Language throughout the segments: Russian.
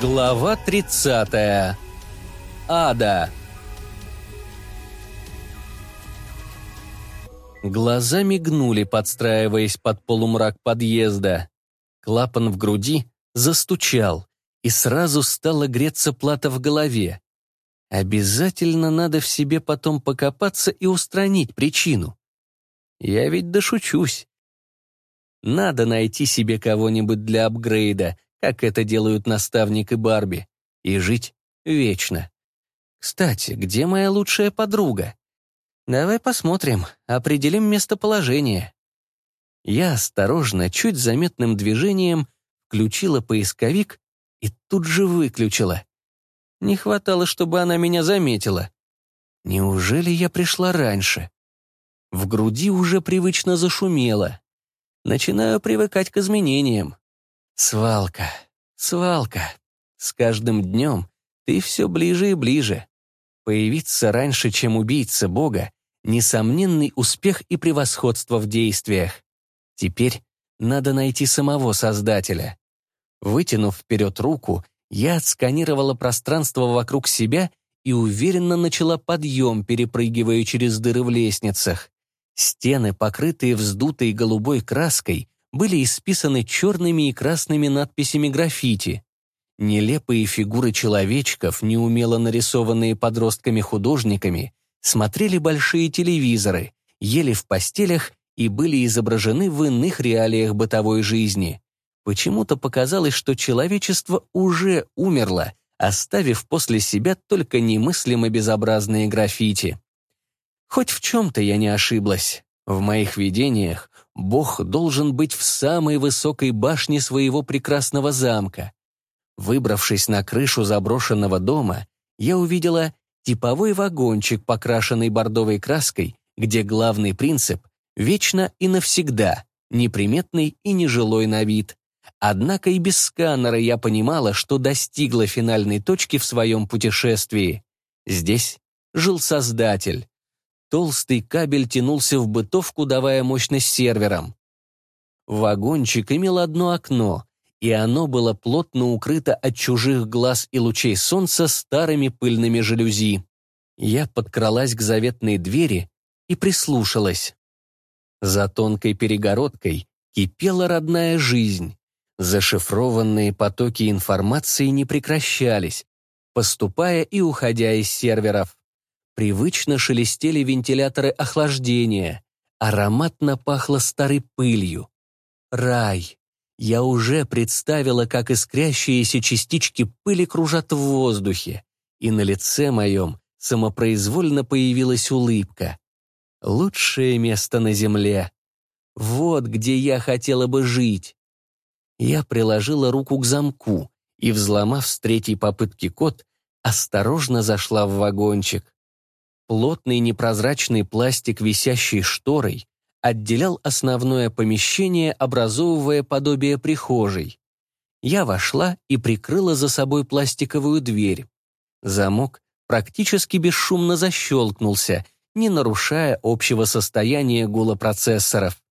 Глава 30. Ада. Глаза мигнули, подстраиваясь под полумрак подъезда. Клапан в груди застучал, и сразу стала греться плата в голове. Обязательно надо в себе потом покопаться и устранить причину. Я ведь дошучусь. Надо найти себе кого-нибудь для апгрейда, как это делают наставник и Барби, и жить вечно. Кстати, где моя лучшая подруга? Давай посмотрим, определим местоположение. Я осторожно, чуть заметным движением включила поисковик и тут же выключила. Не хватало, чтобы она меня заметила. Неужели я пришла раньше? В груди уже привычно зашумело. Начинаю привыкать к изменениям. Свалка, свалка. С каждым днем ты все ближе и ближе. Появиться раньше, чем убийца Бога, несомненный успех и превосходство в действиях. Теперь надо найти самого Создателя. Вытянув вперед руку, я отсканировала пространство вокруг себя и уверенно начала подъем, перепрыгивая через дыры в лестницах. Стены, покрытые вздутой голубой краской, были исписаны черными и красными надписями граффити. Нелепые фигуры человечков, неумело нарисованные подростками-художниками, смотрели большие телевизоры, ели в постелях и были изображены в иных реалиях бытовой жизни. Почему-то показалось, что человечество уже умерло, оставив после себя только немыслимо безобразные граффити. Хоть в чем-то я не ошиблась. В моих видениях Бог должен быть в самой высокой башне своего прекрасного замка. Выбравшись на крышу заброшенного дома, я увидела типовой вагончик, покрашенный бордовой краской, где главный принцип — вечно и навсегда, неприметный и нежилой на вид. Однако и без сканера я понимала, что достигла финальной точки в своем путешествии. Здесь жил Создатель. Толстый кабель тянулся в бытовку, давая мощность серверам. Вагончик имел одно окно, и оно было плотно укрыто от чужих глаз и лучей солнца старыми пыльными жалюзи. Я подкралась к заветной двери и прислушалась. За тонкой перегородкой кипела родная жизнь. Зашифрованные потоки информации не прекращались, поступая и уходя из серверов. Привычно шелестели вентиляторы охлаждения, ароматно пахло старой пылью. Рай. Я уже представила, как искрящиеся частички пыли кружат в воздухе, и на лице моем самопроизвольно появилась улыбка. Лучшее место на земле. Вот где я хотела бы жить. Я приложила руку к замку и, взломав с третьей попытки код, осторожно зашла в вагончик. Плотный непрозрачный пластик, висящий шторой, отделял основное помещение, образовывая подобие прихожей. Я вошла и прикрыла за собой пластиковую дверь. Замок практически бесшумно защелкнулся, не нарушая общего состояния гула процессоров.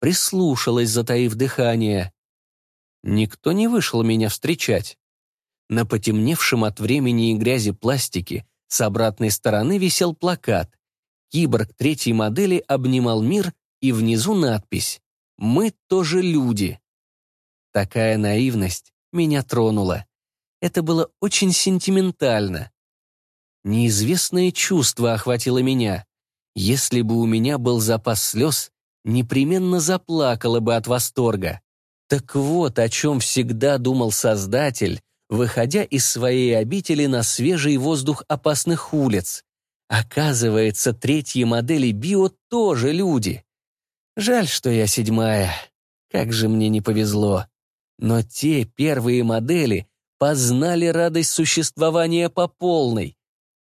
Прислушалась, затаив дыхание. Никто не вышел меня встречать. На потемневшем от времени и грязи пластике с обратной стороны висел плакат. Киборг третьей модели обнимал мир, и внизу надпись «Мы тоже люди». Такая наивность меня тронула. Это было очень сентиментально. Неизвестное чувство охватило меня. Если бы у меня был запас слез, непременно заплакала бы от восторга. Так вот, о чем всегда думал Создатель, выходя из своей обители на свежий воздух опасных улиц. Оказывается, третьи модели био тоже люди. Жаль, что я седьмая. Как же мне не повезло. Но те первые модели познали радость существования по полной.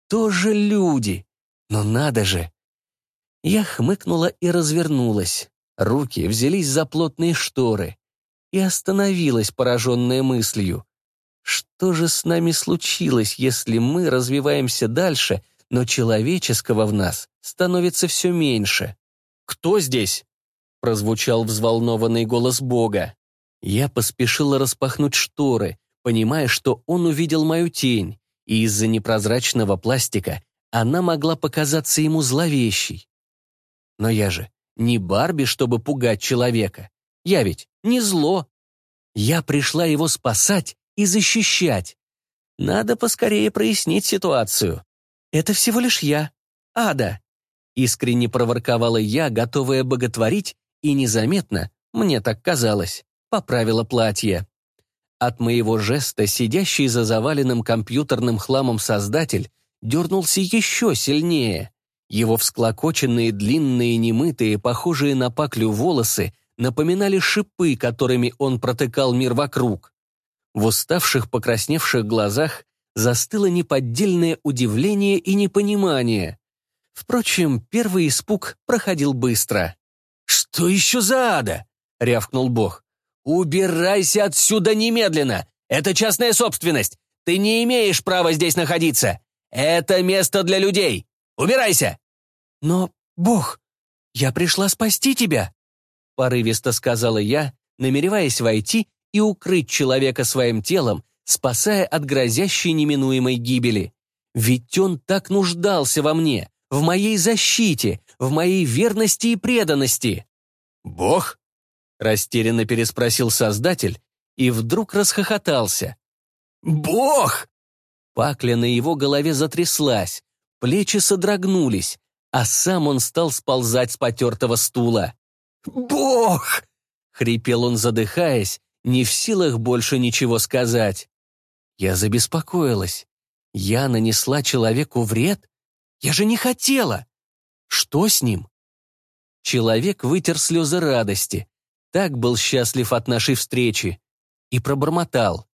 Тоже люди. Но надо же. Я хмыкнула и развернулась. Руки взялись за плотные шторы и остановилась, пораженная мыслью. Что же с нами случилось, если мы развиваемся дальше, но человеческого в нас становится все меньше? «Кто здесь?» — прозвучал взволнованный голос Бога. Я поспешила распахнуть шторы, понимая, что он увидел мою тень, и из-за непрозрачного пластика она могла показаться ему зловещей. Но я же не Барби, чтобы пугать человека. Я ведь не зло. Я пришла его спасать и защищать. Надо поскорее прояснить ситуацию. Это всего лишь я, Ада. Искренне проворковала я, готовая боготворить, и незаметно, мне так казалось, поправила платье. От моего жеста сидящий за заваленным компьютерным хламом создатель дернулся еще сильнее. Его всклокоченные, длинные, немытые, похожие на паклю волосы напоминали шипы, которыми он протыкал мир вокруг. В уставших, покрасневших глазах застыло неподдельное удивление и непонимание. Впрочем, первый испуг проходил быстро. «Что еще за ада?» — рявкнул бог. «Убирайся отсюда немедленно! Это частная собственность! Ты не имеешь права здесь находиться! Это место для людей! Убирайся!» «Но, бог, я пришла спасти тебя!» Порывисто сказала я, намереваясь войти и укрыть человека своим телом, спасая от грозящей неминуемой гибели. Ведь он так нуждался во мне, в моей защите, в моей верности и преданности. «Бог?» — растерянно переспросил Создатель и вдруг расхохотался. «Бог!» Пакля на его голове затряслась, плечи содрогнулись, а сам он стал сползать с потертого стула. «Бог!» — хрипел он, задыхаясь, не в силах больше ничего сказать. Я забеспокоилась. Я нанесла человеку вред? Я же не хотела. Что с ним? Человек вытер слезы радости. Так был счастлив от нашей встречи. И пробормотал.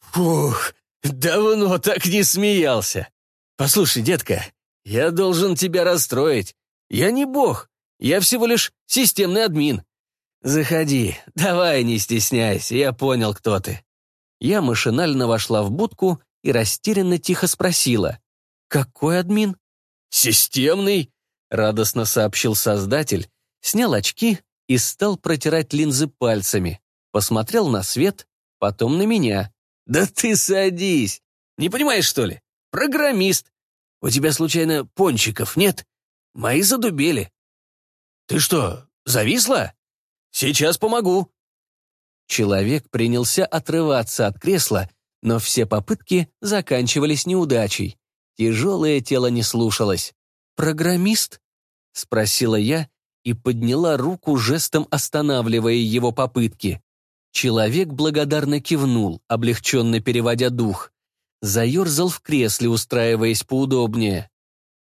«Фух, давно так не смеялся. Послушай, детка, я должен тебя расстроить. Я не бог, я всего лишь системный админ. Заходи, давай, не стесняйся, я понял, кто ты». Я машинально вошла в будку и растерянно тихо спросила. «Какой админ?» «Системный», — радостно сообщил создатель, снял очки и стал протирать линзы пальцами. Посмотрел на свет, потом на меня. «Да ты садись! Не понимаешь, что ли? Программист. У тебя, случайно, пончиков нет? Мои задубели. Ты что, зависла? Сейчас помогу». Человек принялся отрываться от кресла, но все попытки заканчивались неудачей. Тяжелое тело не слушалось. «Программист?» — спросила я и подняла руку жестом, останавливая его попытки. Человек благодарно кивнул, облегченно переводя дух. Заерзал в кресле, устраиваясь поудобнее.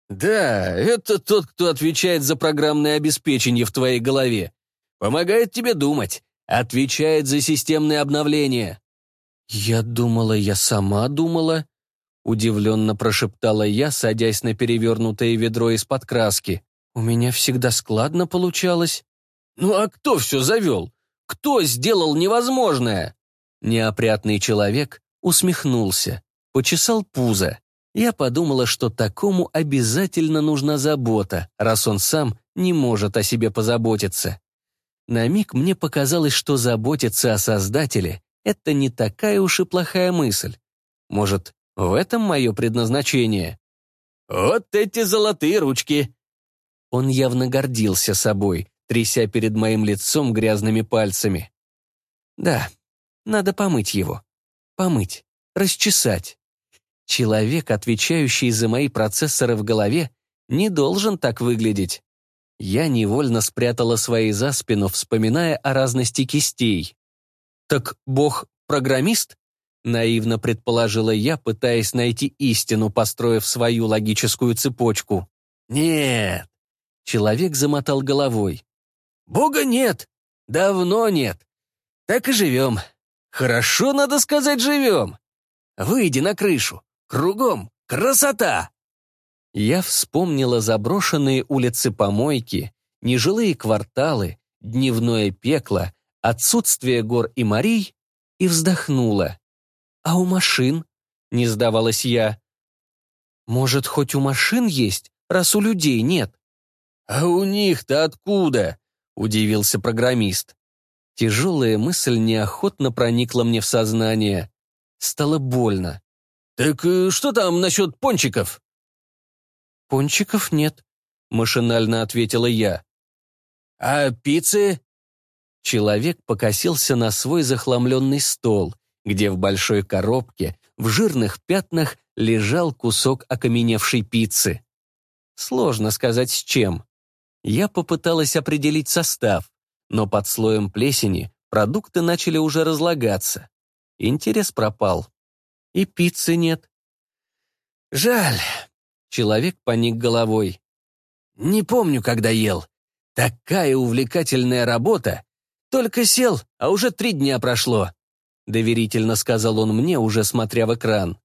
«Да, это тот, кто отвечает за программное обеспечение в твоей голове. Помогает тебе думать. Отвечает за системные обновления». «Я думала, я сама думала», — удивленно прошептала я, садясь на перевернутое ведро из-под краски. «У меня всегда складно получалось». «Ну а кто все завел? Кто сделал невозможное?» Неопрятный человек усмехнулся, почесал пузо. Я подумала, что такому обязательно нужна забота, раз он сам не может о себе позаботиться. На миг мне показалось, что заботиться о Создателе — это не такая уж и плохая мысль. Может, в этом мое предназначение? «Вот эти золотые ручки!» Он явно гордился собой, тряся перед моим лицом грязными пальцами. «Да, надо помыть его. Помыть, расчесать. Человек, отвечающий за мои процессоры в голове, не должен так выглядеть. Я невольно спрятала свои за спину, вспоминая о разности кистей. «Так Бог программист?» — наивно предположила я, пытаясь найти истину, построив свою логическую цепочку. «Нет!» — человек замотал головой. «Бога нет! Давно нет! Так и живем. Хорошо, надо сказать, живем! Выйди на крышу! Кругом красота!» Я вспомнила заброшенные улицы-помойки, нежилые кварталы, дневное пекло, отсутствие гор и морей и вздохнула. «А у машин?» — не сдавалась я. «Может, хоть у машин есть, раз у людей нет?» «А у них-то откуда?» — удивился программист. Тяжелая мысль неохотно проникла мне в сознание. Стало больно. «Так э, что там насчет пончиков?» «Пончиков нет», — машинально ответила я. «А пиццы?» Человек покосился на свой захламленный стол, где в большой коробке, в жирных пятнах, лежал кусок окаменевшей пиццы. Сложно сказать с чем. Я попыталась определить состав, но под слоем плесени продукты начали уже разлагаться. Интерес пропал. И пиццы нет. «Жаль», — человек поник головой. «Не помню, когда ел. Такая увлекательная работа. Только сел, а уже три дня прошло», — доверительно сказал он мне, уже смотря в экран.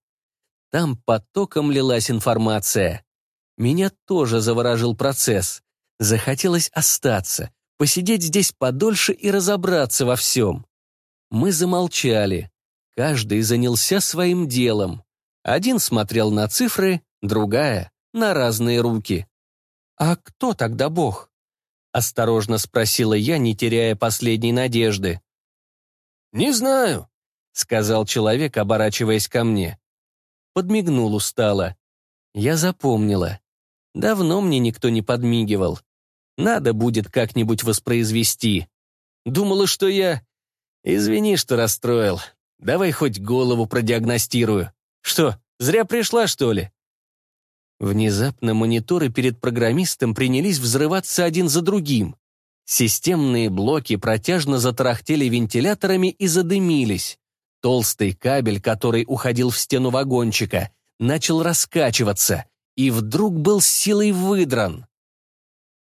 Там потоком лилась информация. Меня тоже заворожил процесс. Захотелось остаться, посидеть здесь подольше и разобраться во всем. Мы замолчали. Каждый занялся своим делом. Один смотрел на цифры, другая — на разные руки. «А кто тогда Бог?» — осторожно спросила я, не теряя последней надежды. «Не знаю», — сказал человек, оборачиваясь ко мне. Подмигнул устало. Я запомнила. Давно мне никто не подмигивал. Надо будет как-нибудь воспроизвести. Думала, что я... Извини, что расстроил. Давай хоть голову продиагностирую. Что, зря пришла, что ли?» Внезапно мониторы перед программистом принялись взрываться один за другим. Системные блоки протяжно затарахтели вентиляторами и задымились. Толстый кабель, который уходил в стену вагончика, начал раскачиваться и вдруг был силой выдран.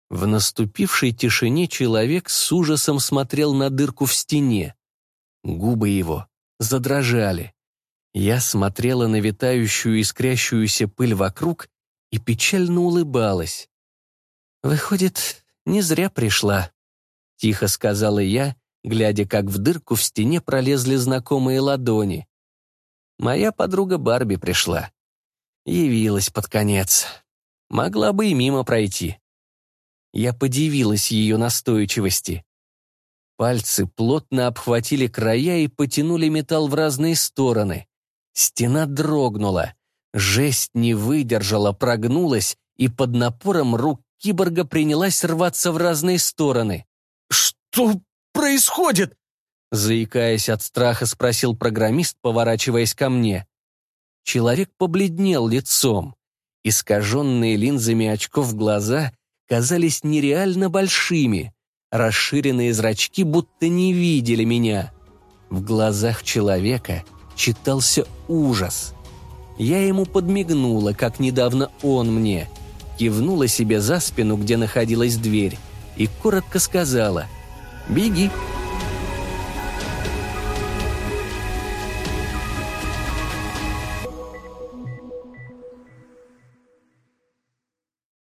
В наступившей тишине человек с ужасом смотрел на дырку в стене. Губы его задрожали. Я смотрела на витающую искрящуюся пыль вокруг и печально улыбалась. «Выходит, не зря пришла», — тихо сказала я, глядя, как в дырку в стене пролезли знакомые ладони. Моя подруга Барби пришла. Явилась под конец. Могла бы и мимо пройти. Я подивилась ее настойчивости. Пальцы плотно обхватили края и потянули металл в разные стороны. Стена дрогнула. Жесть не выдержала, прогнулась, и под напором рук киборга принялась рваться в разные стороны. «Что происходит?» Заикаясь от страха, спросил программист, поворачиваясь ко мне. Человек побледнел лицом. Искаженные линзами очков глаза казались нереально большими. Расширенные зрачки будто не видели меня. В глазах человека читался ужас. Я ему подмигнула, как недавно он мне. Кивнула себе за спину, где находилась дверь, и коротко сказала «Беги».